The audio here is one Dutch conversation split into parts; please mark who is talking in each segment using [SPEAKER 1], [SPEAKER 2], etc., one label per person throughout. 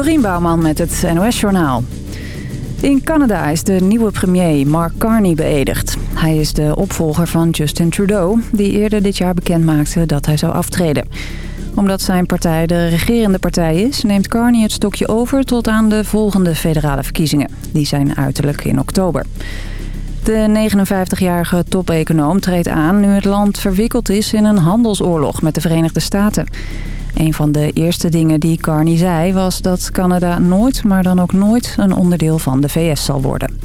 [SPEAKER 1] Dorien Bouwman met het NOS Journaal. In Canada is de nieuwe premier Mark Carney beëdigd. Hij is de opvolger van Justin Trudeau... die eerder dit jaar bekendmaakte dat hij zou aftreden. Omdat zijn partij de regerende partij is... neemt Carney het stokje over tot aan de volgende federale verkiezingen. Die zijn uiterlijk in oktober. De 59-jarige top-econoom treedt aan nu het land verwikkeld is in een handelsoorlog met de Verenigde Staten. Een van de eerste dingen die Carney zei was dat Canada nooit, maar dan ook nooit, een onderdeel van de VS zal worden.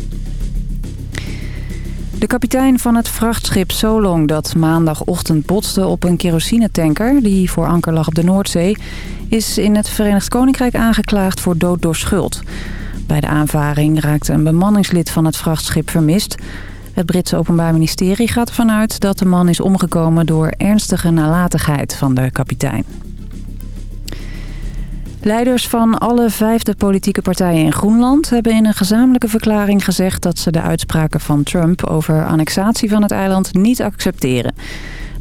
[SPEAKER 1] De kapitein van het vrachtschip Solong dat maandagochtend botste op een kerosinetanker... die voor anker lag op de Noordzee... is in het Verenigd Koninkrijk aangeklaagd voor dood door schuld. Bij de aanvaring raakte een bemanningslid van het vrachtschip vermist. Het Britse Openbaar Ministerie gaat ervan uit dat de man is omgekomen... door ernstige nalatigheid van de kapitein. Leiders van alle vijfde politieke partijen in Groenland hebben in een gezamenlijke verklaring gezegd dat ze de uitspraken van Trump over annexatie van het eiland niet accepteren.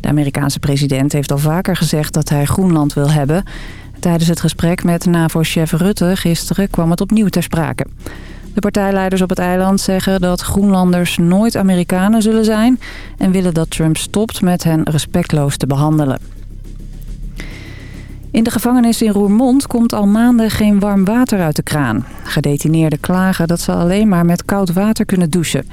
[SPEAKER 1] De Amerikaanse president heeft al vaker gezegd dat hij Groenland wil hebben. Tijdens het gesprek met NAVO-chef Rutte gisteren kwam het opnieuw ter sprake. De partijleiders op het eiland zeggen dat Groenlanders nooit Amerikanen zullen zijn... en willen dat Trump stopt met hen respectloos te behandelen. In de gevangenis in Roermond komt al maanden geen warm water uit de kraan. Gedetineerden klagen dat ze alleen maar met koud water kunnen douchen.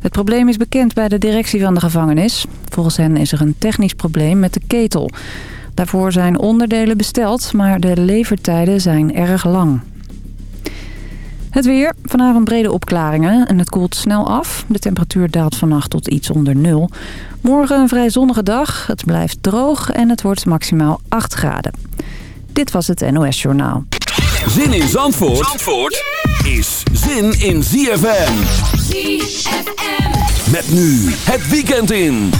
[SPEAKER 1] Het probleem is bekend bij de directie van de gevangenis. Volgens hen is er een technisch probleem met de ketel. Daarvoor zijn onderdelen besteld, maar de levertijden zijn erg lang. Het weer. Vanavond brede opklaringen en het koelt snel af. De temperatuur daalt vannacht tot iets onder nul. Morgen een vrij zonnige dag. Het blijft droog en het wordt maximaal 8 graden. Dit was het NOS Journaal.
[SPEAKER 2] Zin in Zandvoort, Zandvoort is zin in ZFM. ZFM. Met nu het weekend in.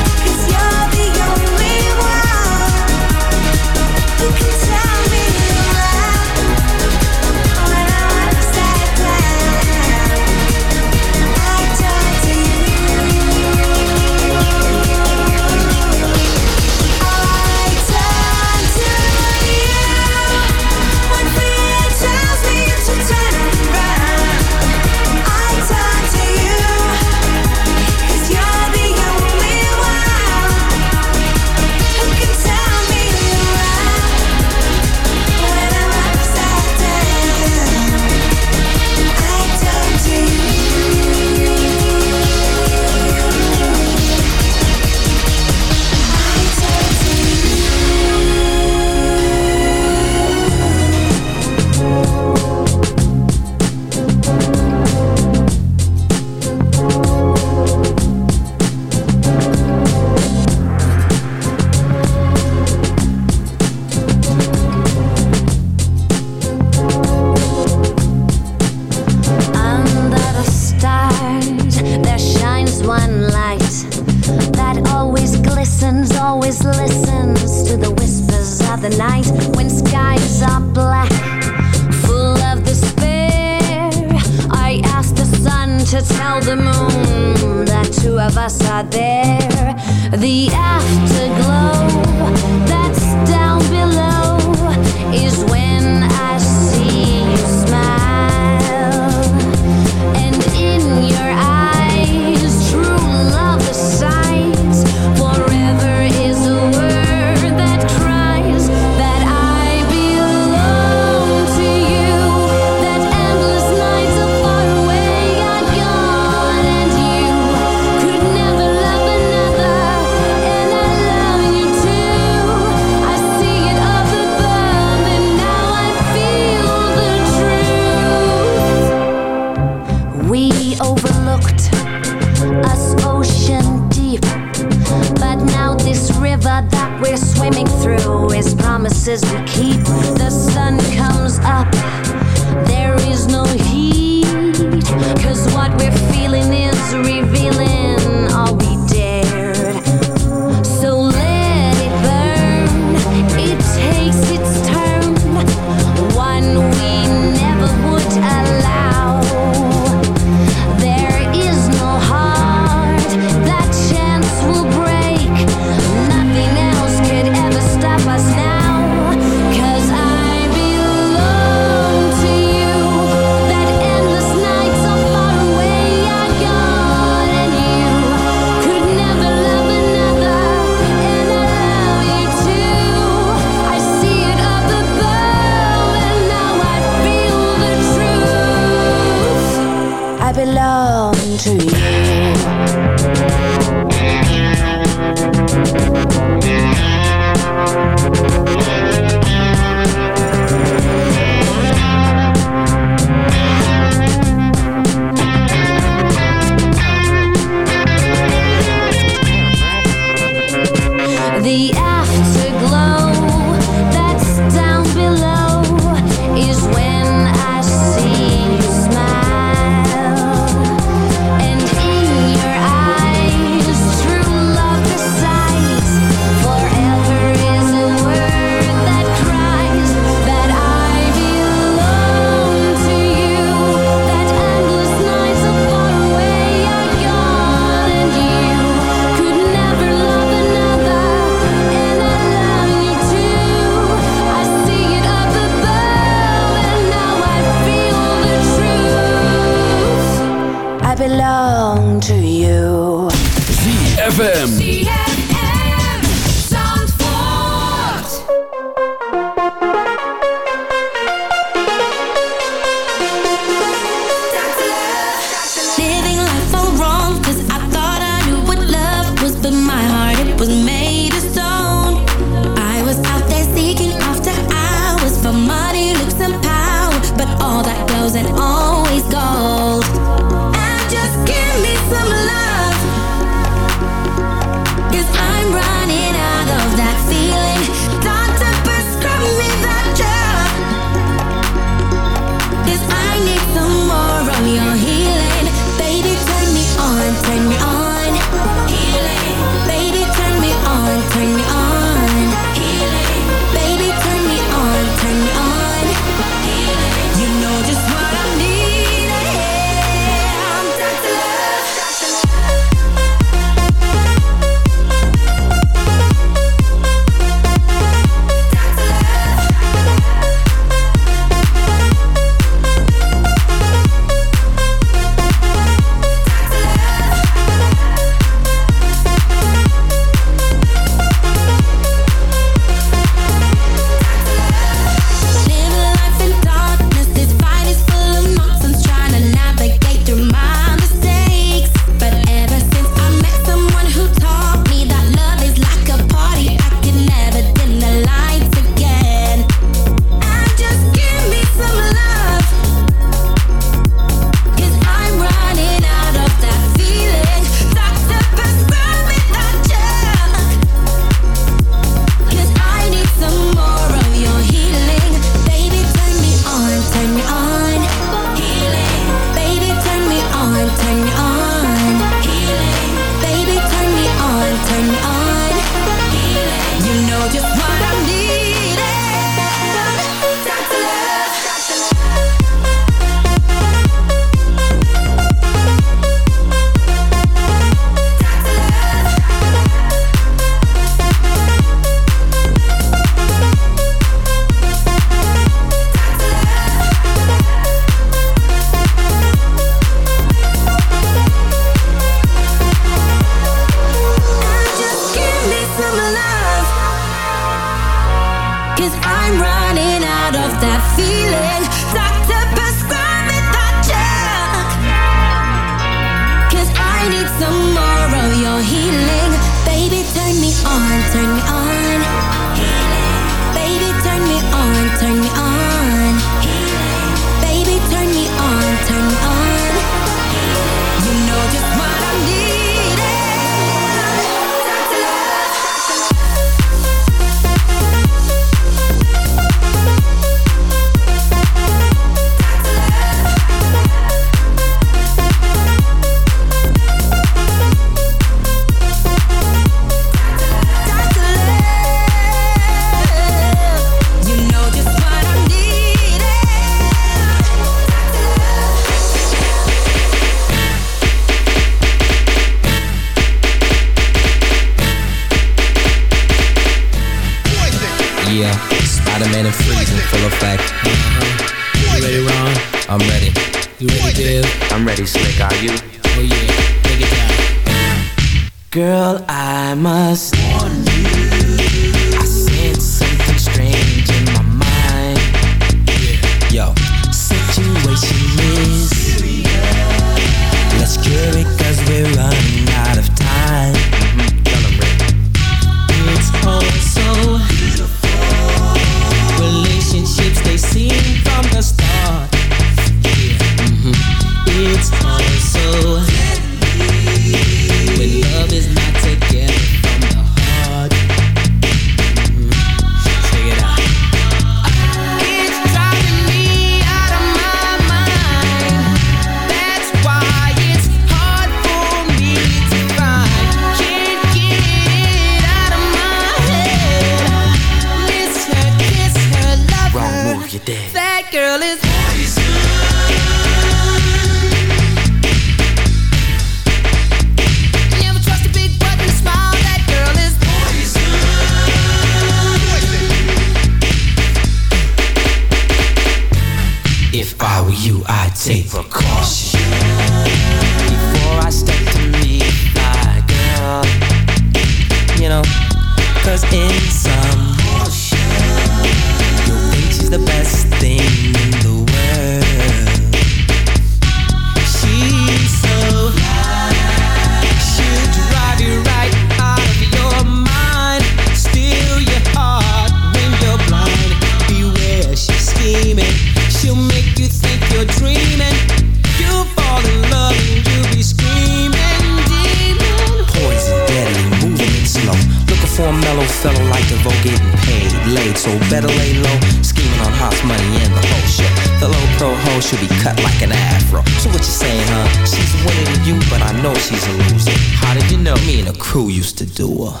[SPEAKER 3] she's a loser. How did you know? Me and the crew used to do her.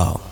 [SPEAKER 3] love.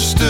[SPEAKER 3] understood.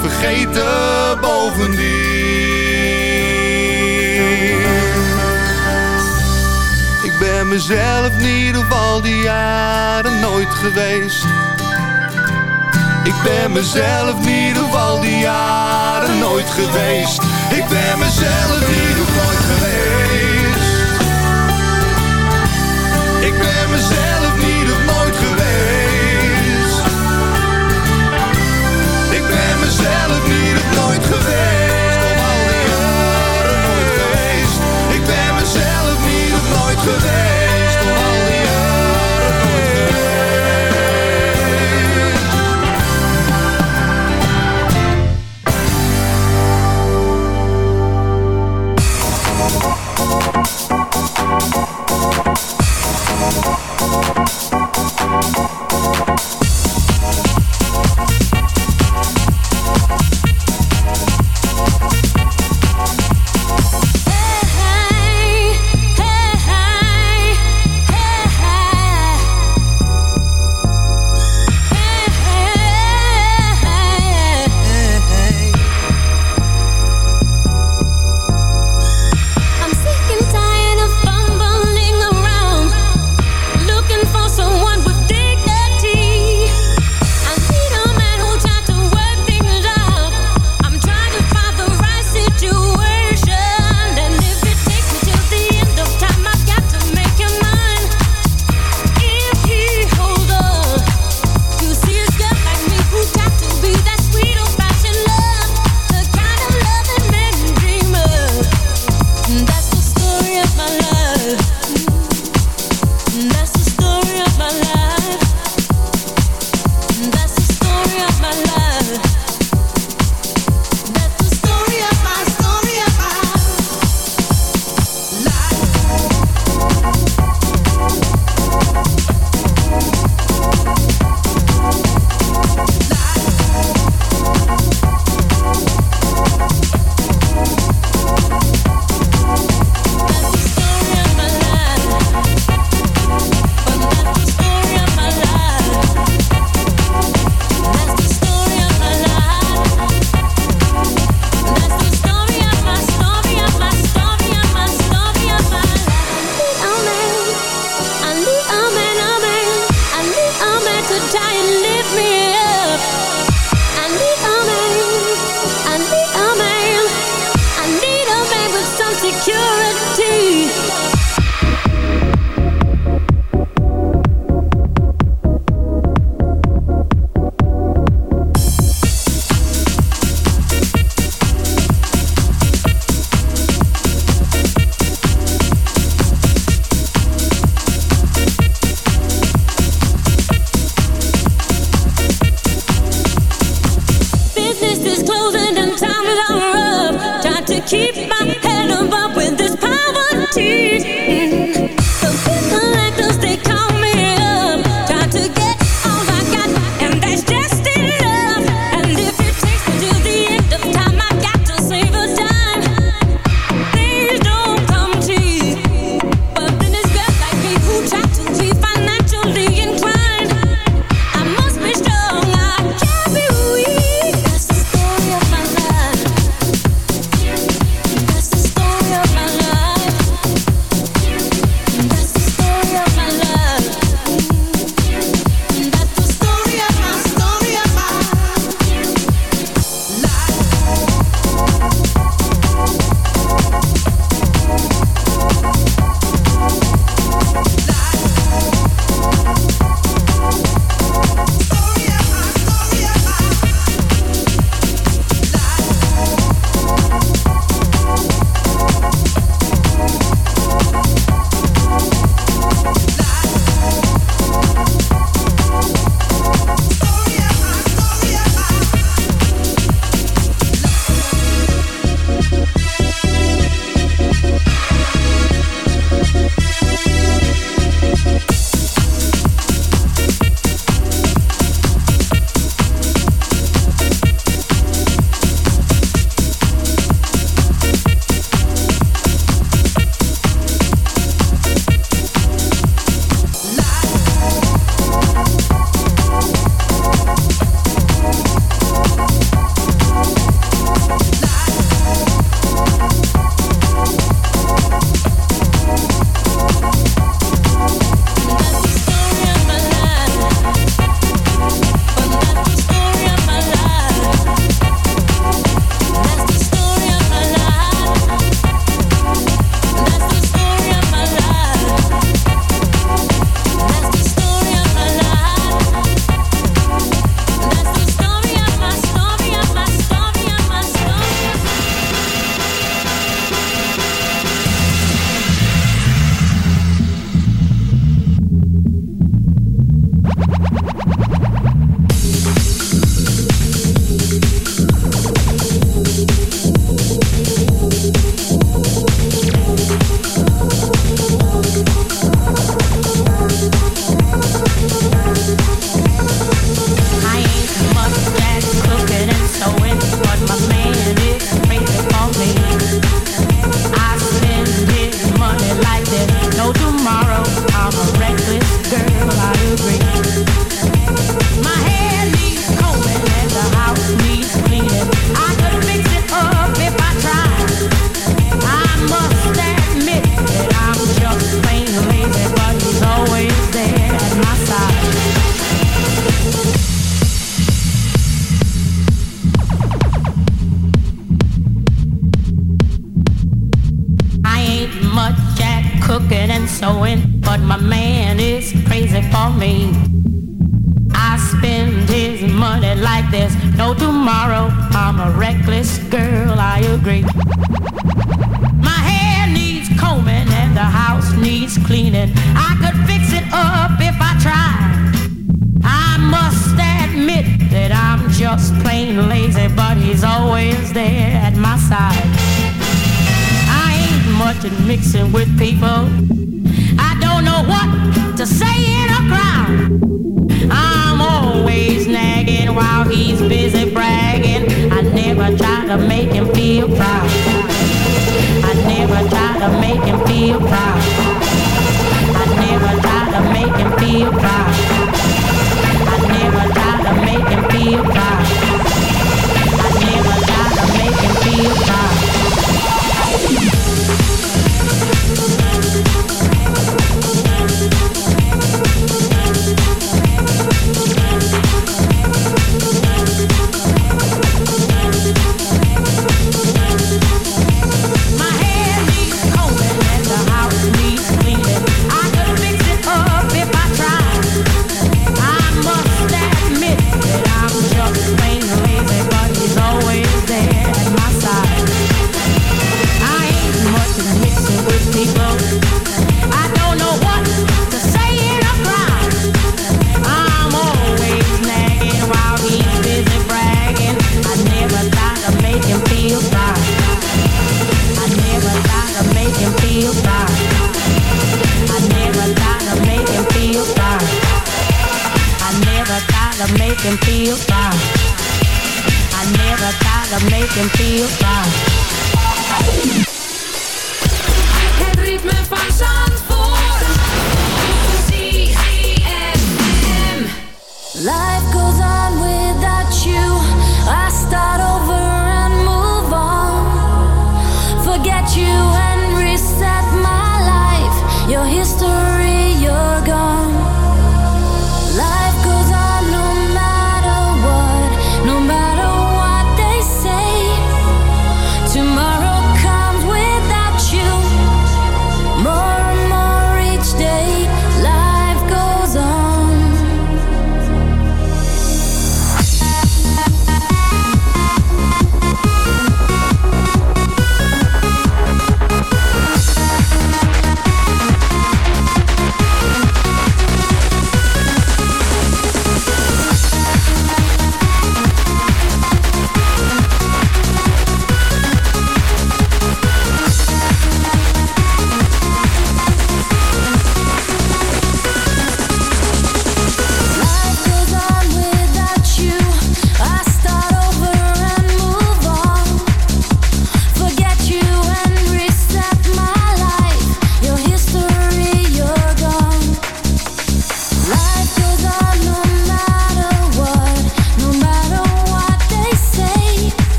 [SPEAKER 4] Vergeten bovendien. Ik ben mezelf niet op al die jaren nooit geweest. Ik ben mezelf niet op al die jaren nooit geweest. Ik ben mezelf niet op nooit geweest. Ik ben mezelf nooit geweest.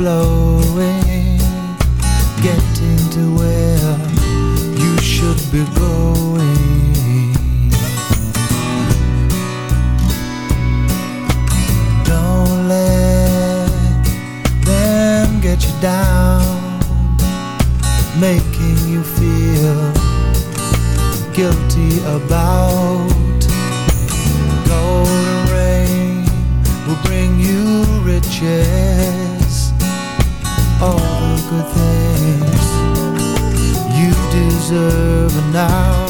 [SPEAKER 5] blow. Good things you deserve now.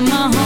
[SPEAKER 2] my home.